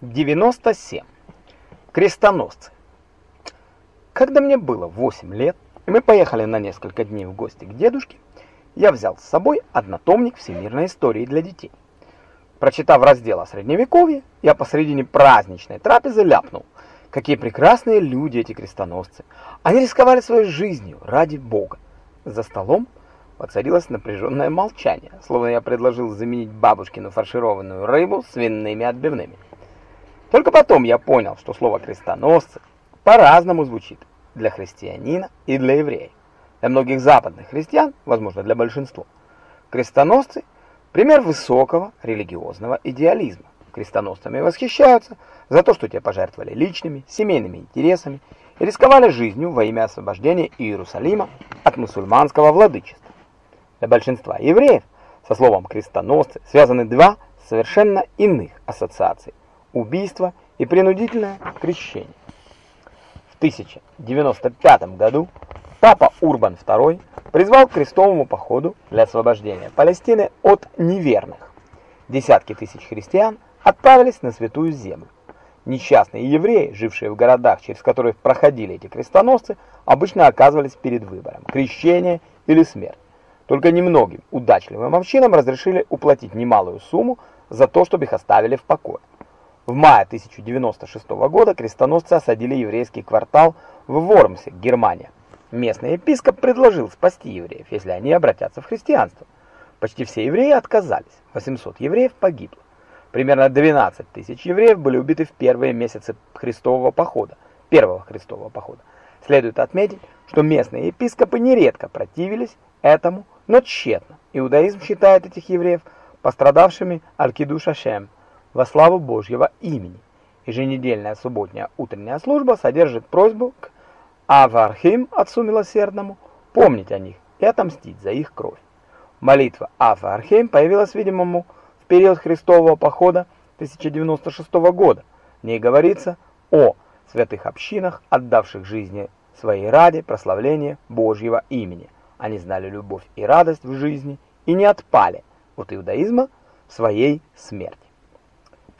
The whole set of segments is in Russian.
97. Крестоносцы. Когда мне было 8 лет, и мы поехали на несколько дней в гости к дедушке, я взял с собой однотомник всемирной истории для детей. Прочитав раздел о Средневековье, я посредине праздничной трапезы ляпнул, какие прекрасные люди эти крестоносцы. Они рисковали своей жизнью ради Бога. За столом Воцарилось напряженное молчание, словно я предложил заменить бабушкину фаршированную рыбу свиными отбивными. Только потом я понял, что слово «крестоносцы» по-разному звучит для христианина и для еврея. Для многих западных христиан, возможно, для большинства, крестоносцы – пример высокого религиозного идеализма. Крестоносцами восхищаются за то, что те пожертвовали личными, семейными интересами и рисковали жизнью во имя освобождения Иерусалима от мусульманского владычества. Для большинства евреев со словом «крестоносцы» связаны два совершенно иных ассоциации – убийство и принудительное крещение. В 1095 году папа Урбан II призвал к крестовому походу для освобождения Палестины от неверных. Десятки тысяч христиан отправились на Святую Землю. Несчастные евреи, жившие в городах, через которые проходили эти крестоносцы, обычно оказывались перед выбором – крещение или смерть. Только немногим удачливым общинам разрешили уплатить немалую сумму за то, чтобы их оставили в покое. В мае 1096 года крестоносцы осадили еврейский квартал в Вормсе, Германия. Местный епископ предложил спасти евреев, если они обратятся в христианство. Почти все евреи отказались, 800 евреев погибло. Примерно 12 тысяч евреев были убиты в первые месяцы христового похода, первого христового похода. Следует отметить, что местные епископы нередко противились этому, но тщетно. Иудаизм считает этих евреев пострадавшими Аль-Кидуш Ашем во славу Божьего имени. Еженедельная субботняя утренняя служба содержит просьбу к Авархим, Отцу Милосердному, помнить о них и отомстить за их кровь. Молитва Авархим появилась, видимому, в период Христового похода 1096 года. В ней говорится о святых общинах, отдавших жизни своей ради прославления Божьего имени. Они знали любовь и радость в жизни и не отпали от иудаизма своей смерти.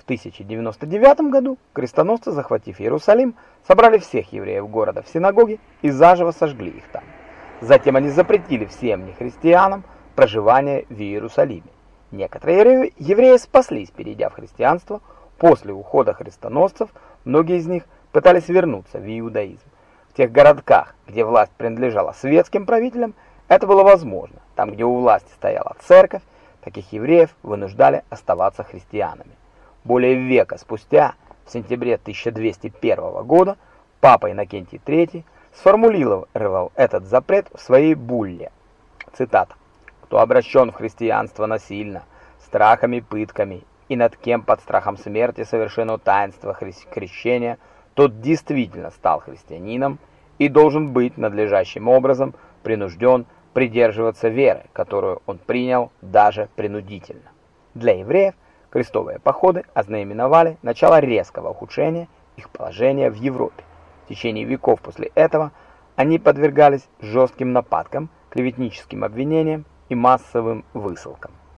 В 1099 году крестоносцы, захватив Иерусалим, собрали всех евреев города в синагоге и заживо сожгли их там. Затем они запретили всем нехристианам проживание в Иерусалиме. Некоторые евреи спаслись, перейдя в христианство. После ухода христоносцев многие из них пытались вернуться в иудаизм. В тех городках, где власть принадлежала светским правителям, это было возможно. Там, где у власти стояла церковь, таких евреев вынуждали оставаться христианами. Более века спустя, в сентябре 1201 года, папа Иннокентий III сформулировал этот запрет в своей булле. Цитата. «Кто обращен в христианство насильно, страхами, пытками, и над кем под страхом смерти совершено таинство крещения, тот действительно стал христианином и должен быть надлежащим образом принужден придерживаться веры, которую он принял даже принудительно. Для евреев крестовые походы ознаменовали начало резкого ухудшения их положения в Европе. В течение веков после этого они подвергались жестким нападкам, клеветническим обвинениям и массовым высылкам.